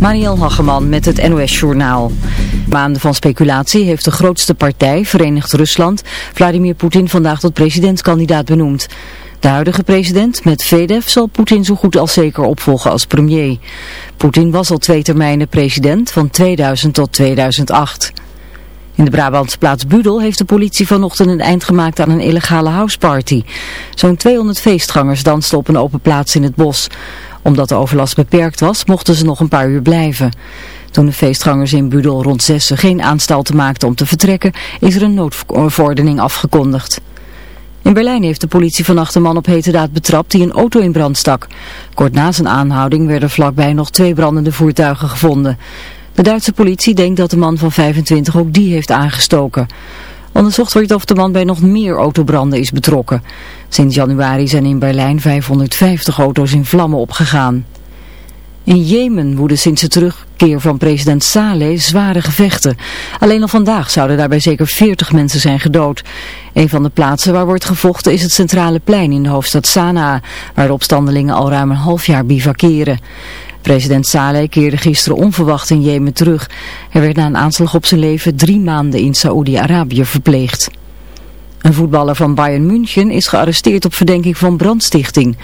Mariel Hageman met het NOS Journaal. Maanden van speculatie heeft de grootste partij, Verenigd Rusland, Vladimir Poetin vandaag tot presidentskandidaat benoemd. De huidige president, met Vedev, zal Poetin zo goed als zeker opvolgen als premier. Poetin was al twee termijnen president, van 2000 tot 2008. In de Brabantse plaats Budel heeft de politie vanochtend een eind gemaakt aan een illegale houseparty. Zo'n 200 feestgangers dansten op een open plaats in het bos omdat de overlast beperkt was, mochten ze nog een paar uur blijven. Toen de feestgangers in Budel rond zessen geen aanstalten maakten om te vertrekken, is er een noodverordening afgekondigd. In Berlijn heeft de politie vannacht een man op hete daad betrapt die een auto in brand stak. Kort na zijn aanhouding werden vlakbij nog twee brandende voertuigen gevonden. De Duitse politie denkt dat de man van 25 ook die heeft aangestoken. Onderzocht wordt of de man bij nog meer autobranden is betrokken. Sinds januari zijn in Berlijn 550 auto's in vlammen opgegaan. In Jemen woeden sinds de terugkeer van president Saleh zware gevechten. Alleen al vandaag zouden daarbij zeker 40 mensen zijn gedood. Een van de plaatsen waar wordt gevochten is het centrale plein in de hoofdstad Sanaa, waar de opstandelingen al ruim een half jaar bivakeren. President Saleh keerde gisteren onverwacht in Jemen terug. Hij werd na een aanslag op zijn leven drie maanden in Saoedi-Arabië verpleegd. Een voetballer van Bayern München is gearresteerd op verdenking van brandstichting.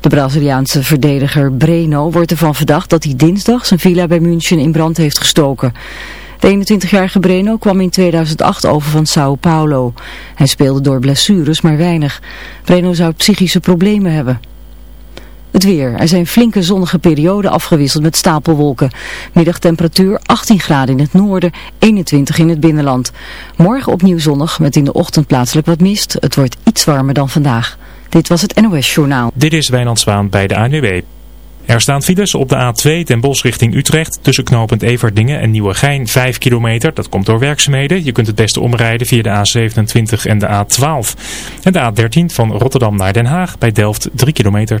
De Braziliaanse verdediger Breno wordt ervan verdacht dat hij dinsdag zijn villa bij München in brand heeft gestoken. De 21-jarige Breno kwam in 2008 over van Sao Paulo. Hij speelde door blessures maar weinig. Breno zou psychische problemen hebben. Het weer. Er zijn flinke zonnige perioden afgewisseld met stapelwolken. Middagtemperatuur 18 graden in het noorden, 21 in het binnenland. Morgen opnieuw zonnig met in de ochtend plaatselijk wat mist. Het wordt iets warmer dan vandaag. Dit was het NOS Journaal. Dit is Wijnand Zwaan bij de ANWB. Er staan files op de A2 ten Bosch richting Utrecht tussen knooppunt Everdingen en Nieuwegein 5 kilometer. Dat komt door werkzaamheden. Je kunt het beste omrijden via de A27 en de A12. En de A13 van Rotterdam naar Den Haag bij Delft 3 kilometer.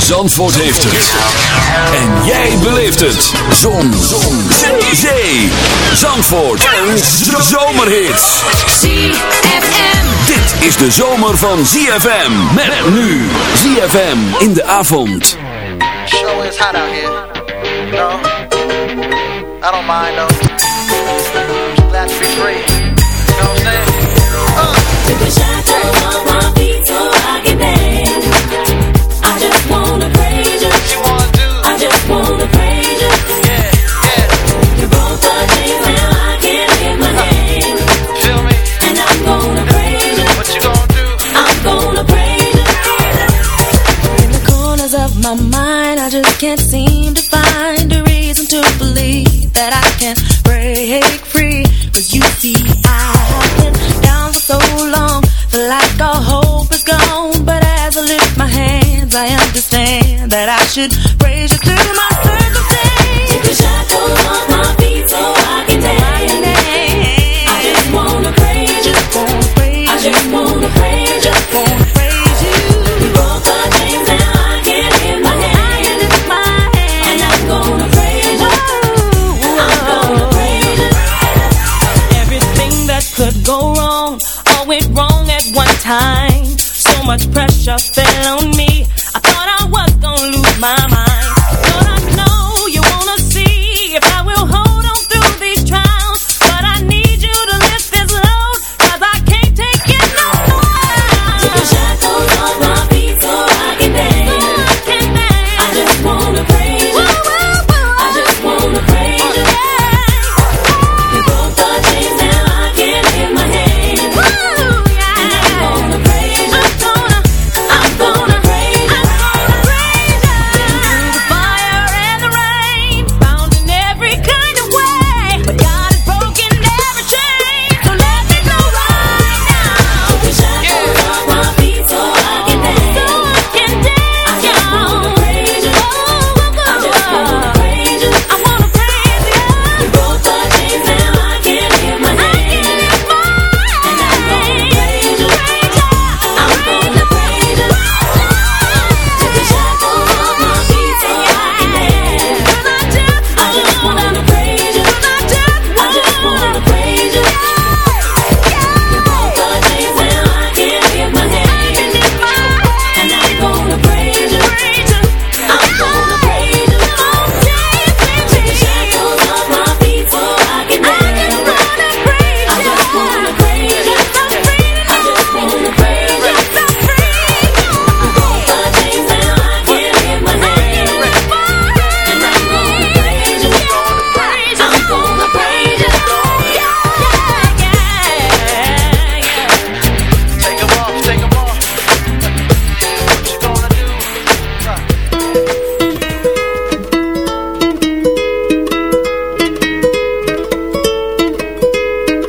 Zandvoort heeft het. En jij beleeft het. Zon. Zon. Zee. Zandvoort. Een zomerhit. ZFM. Dit is de zomer van ZFM. Met nu. ZFM in de avond. Show is hot out here. No, I don't mind though. Glad to be free. You know what I'm saying? Uh. can't seem to find a reason to believe that I can break free. But you see, I have been down for so long, feel like all hope is gone. But as I lift my hands, I understand that I should raise you to my soul. time. So much pressure fell on me.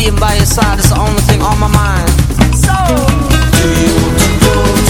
Being by your side is the only thing on my mind. So, do you want to go?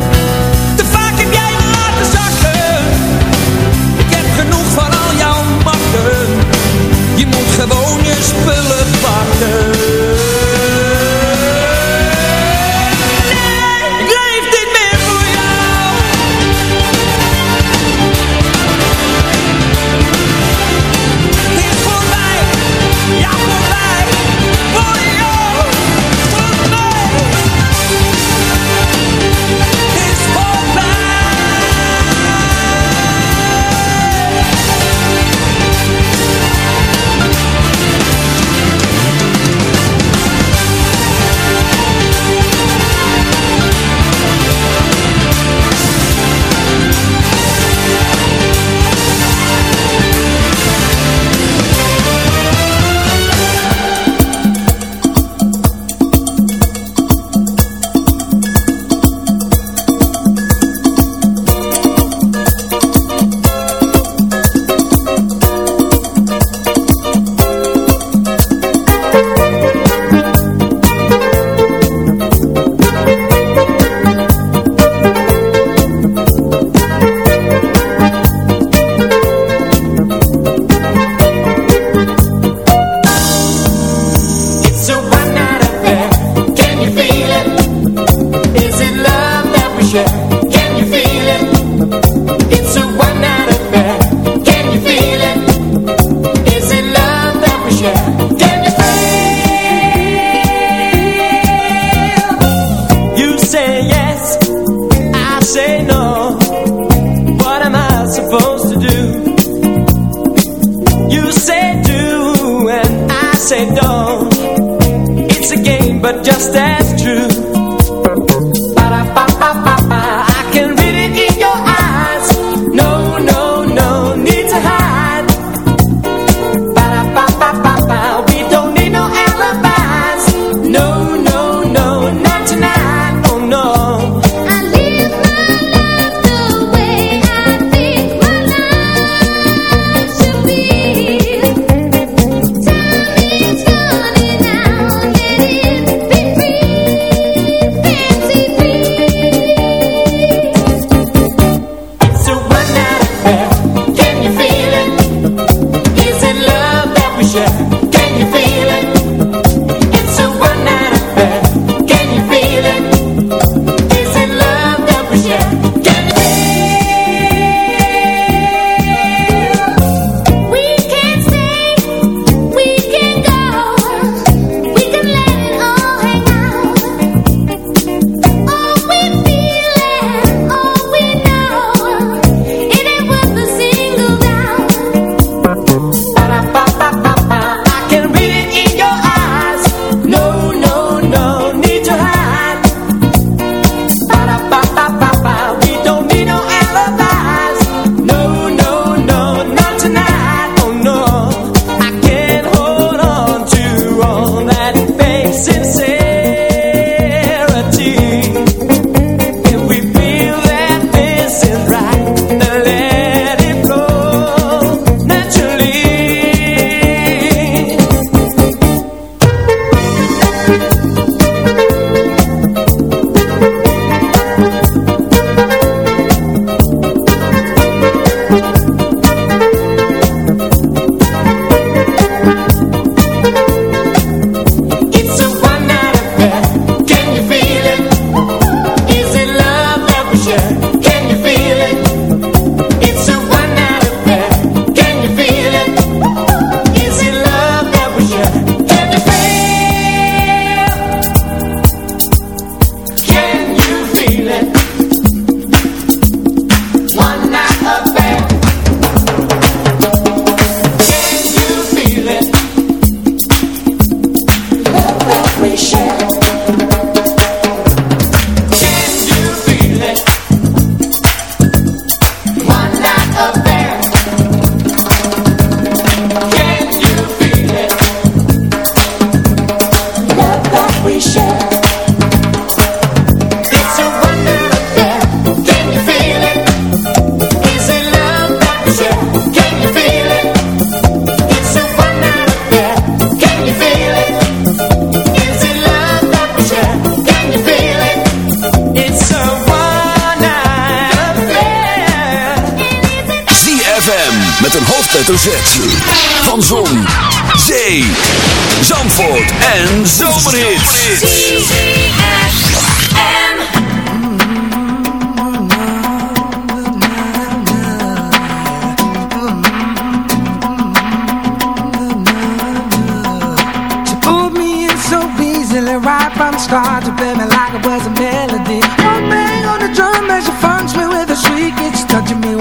but just as true.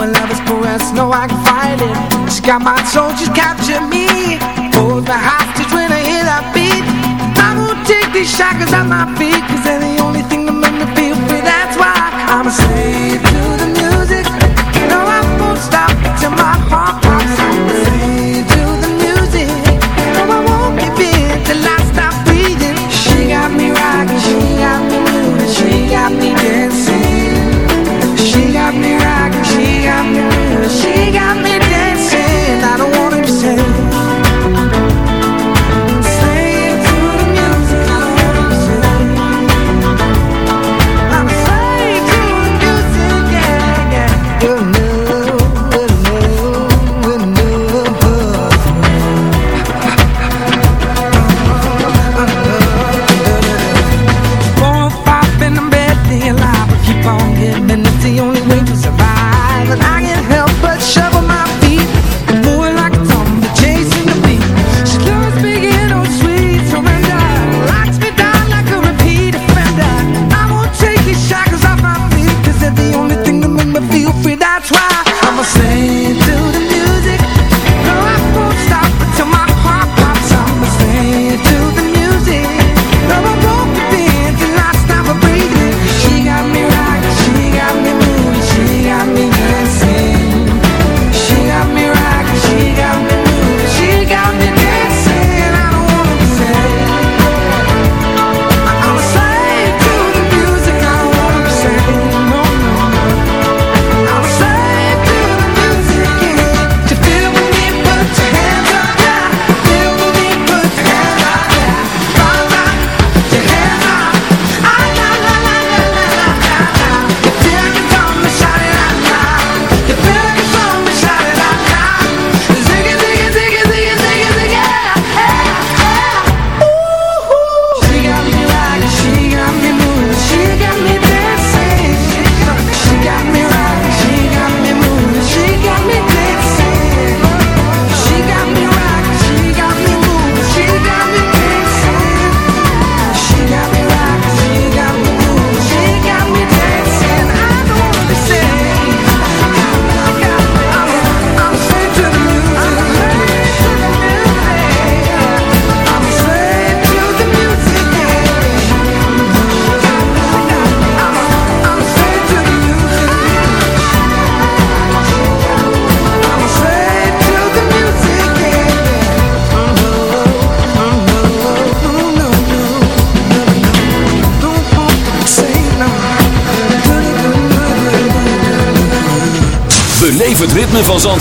when love is pressed, no, I can fight it. She got my soul, she's captured me. Hold my hostage when I hear that beat. I won't take these shackles off my feet, cause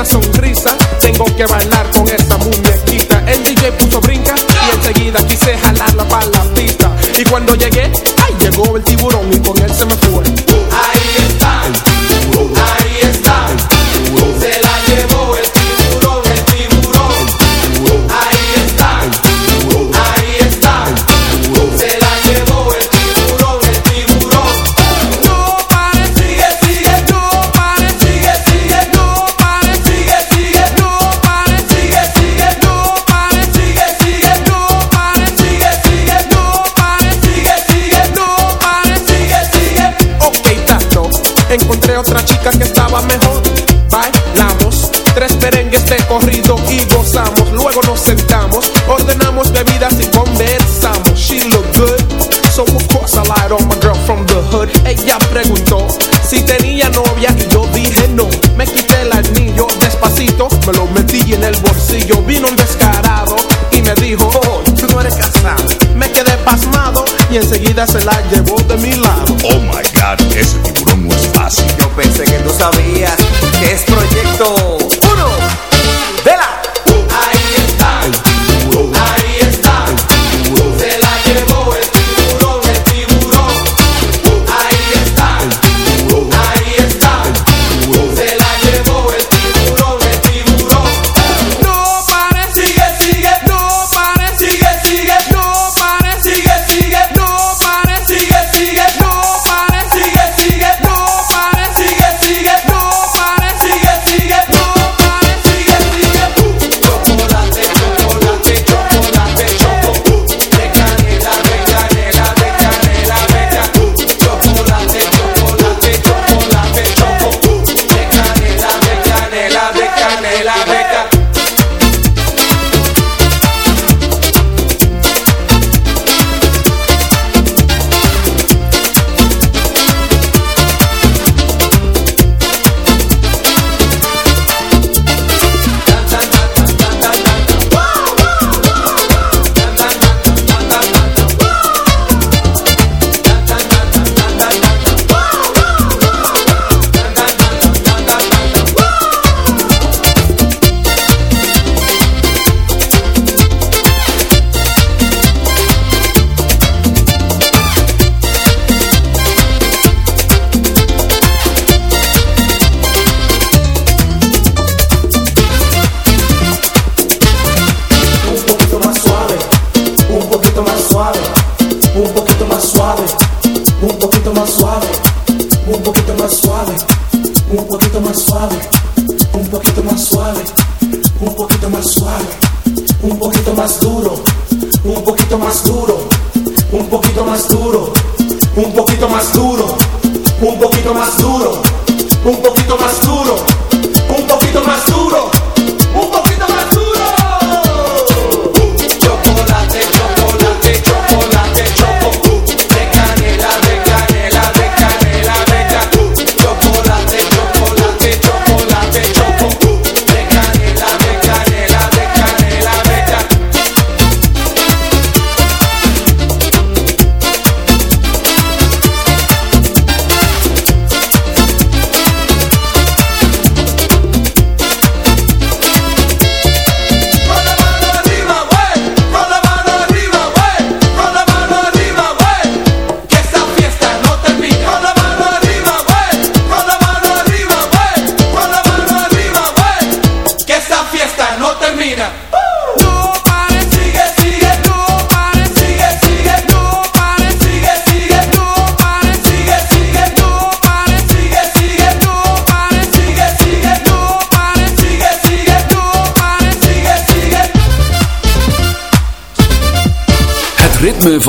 una sonrisa, tengo que bailar.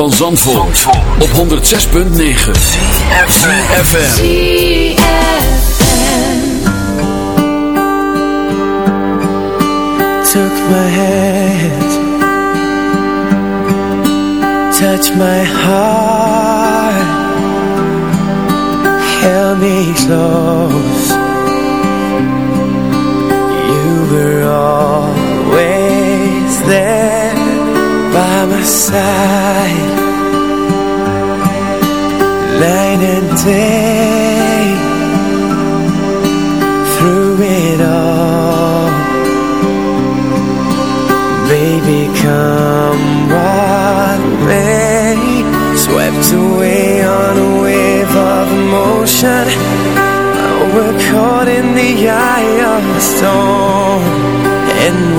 van Zandvoort, op 106.9 CFFM Took my hand Touch my heart. Help me close.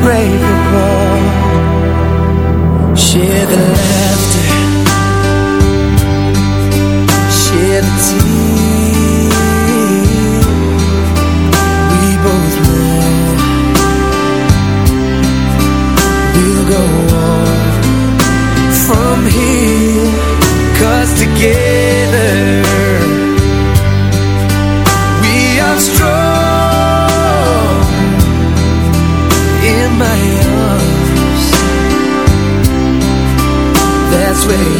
unbreakable. Share the laughter, this way.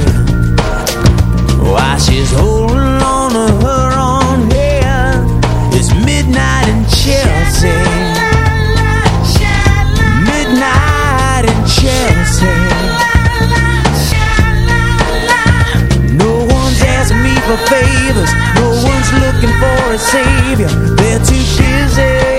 For favors. No one's looking for a savior. They're too busy.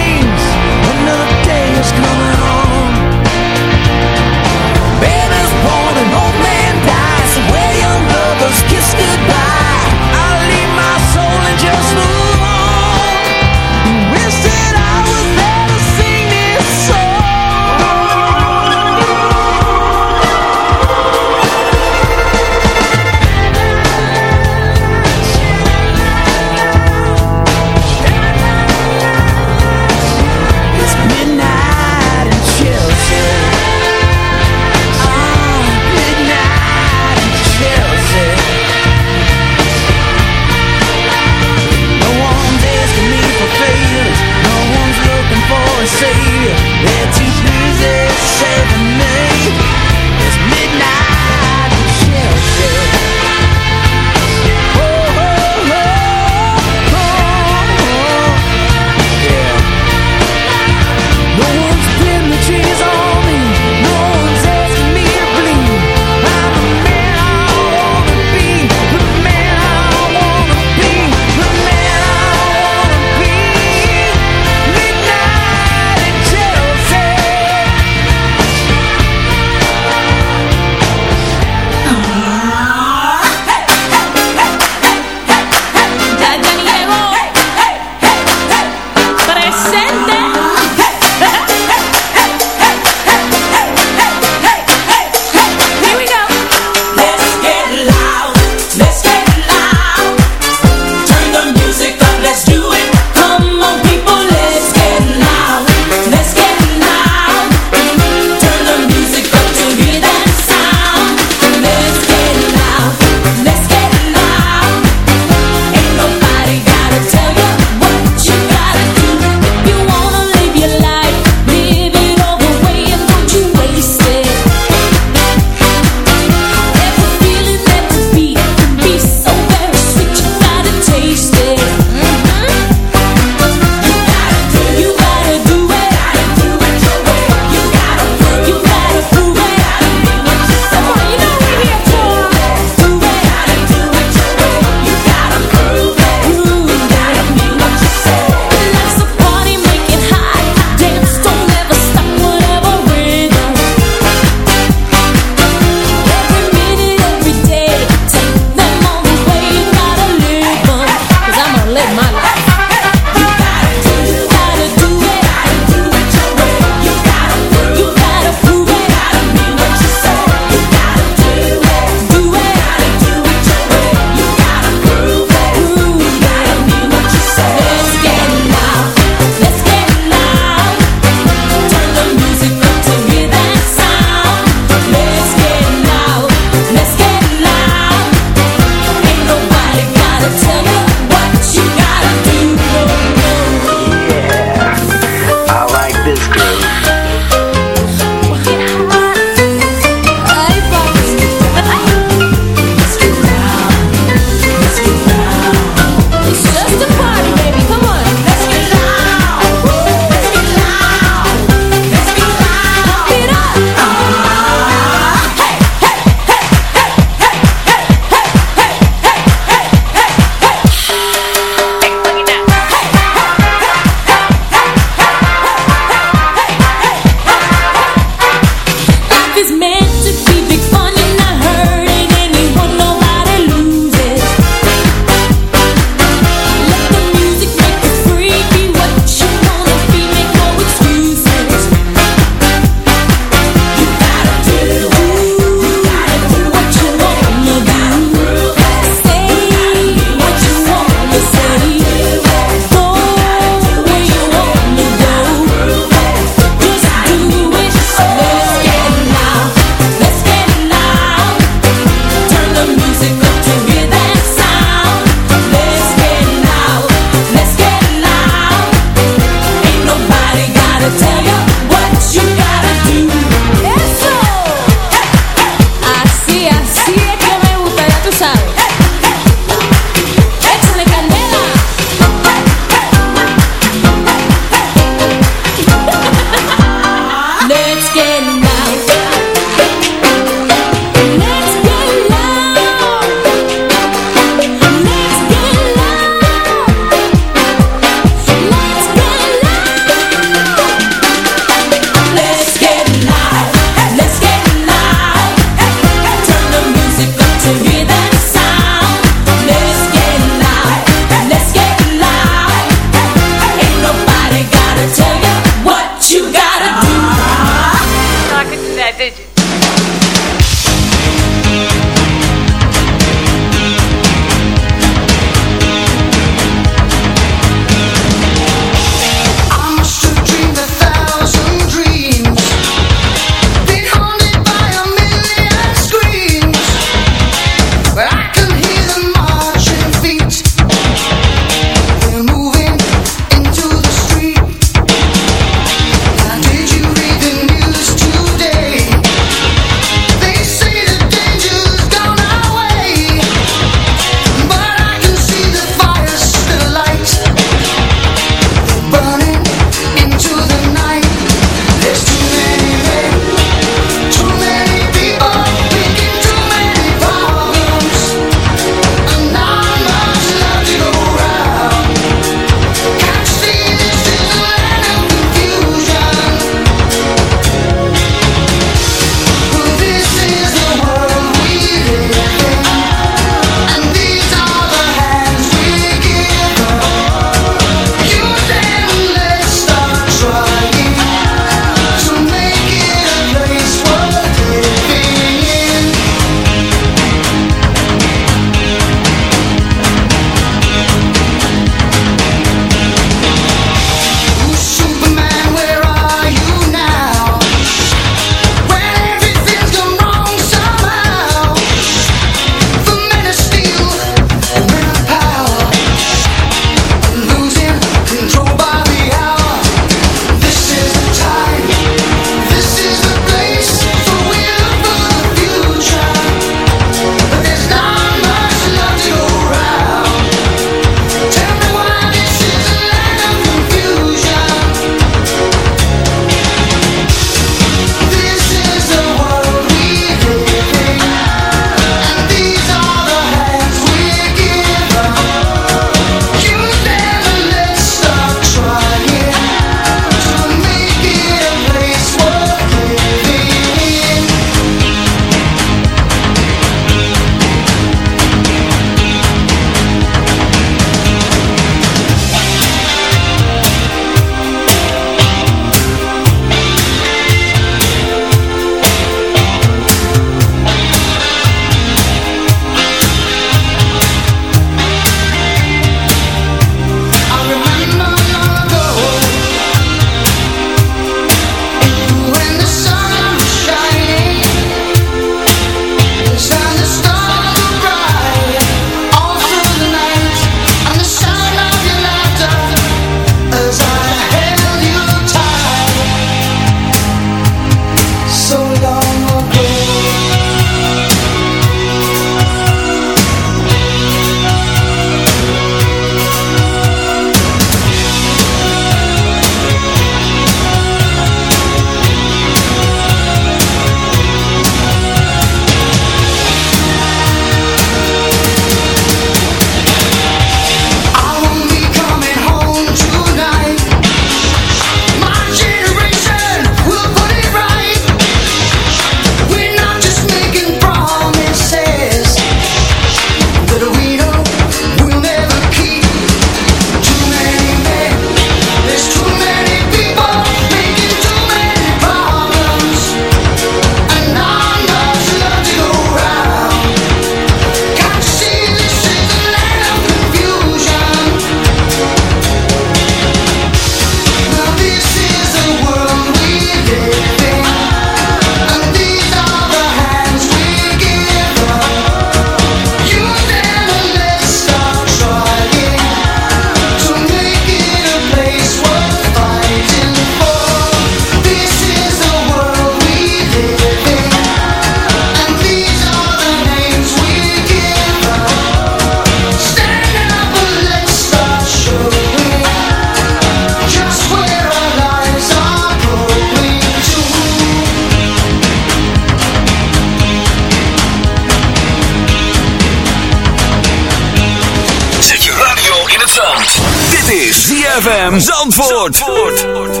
ZFM Zandvoort.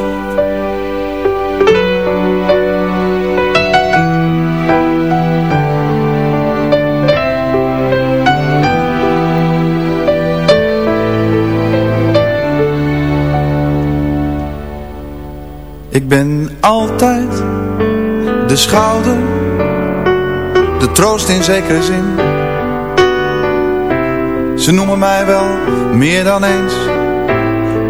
Ik ben altijd de schouder, de troost in zekere zin. Ze noemen mij wel meer dan eens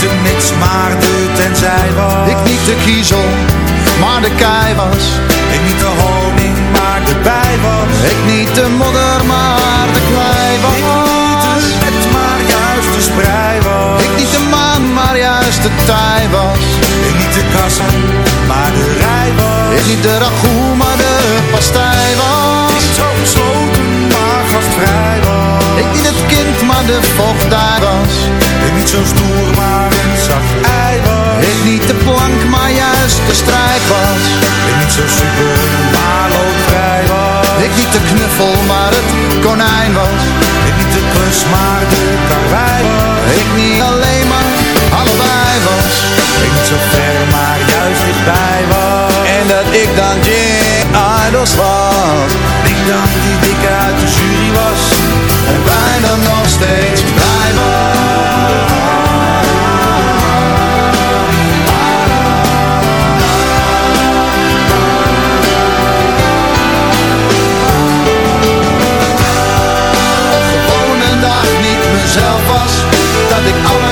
de niks, maar de tenzij was Ik niet de kiezel, maar de kei was. Ik niet de honing, maar de bij was. Ik niet de modder, maar de klei was. Ik niet de wet, maar juist de sprei was. Ik niet de maan, maar juist de tij was. Ik niet de kassa, maar de rij was. Ik niet de ragout, maar de pastij was. Ik niet zo gesloten, maar gastvrij was. Ik niet het kind, maar de vochtdij niet zo stoer, maar een zacht ei was. Ik niet de plank, maar juist de strijd was. Ik niet zo super, maar loodvrij was. Ik niet de knuffel, maar het konijn was. Ik niet de klus, maar de karwei was. Ik niet alleen, maar allebei was. Ik niet zo ver, maar juist dichtbij was. En dat ik dan Jim Idols was. Ik dan die dikke uit de jury was. En bijna nog steeds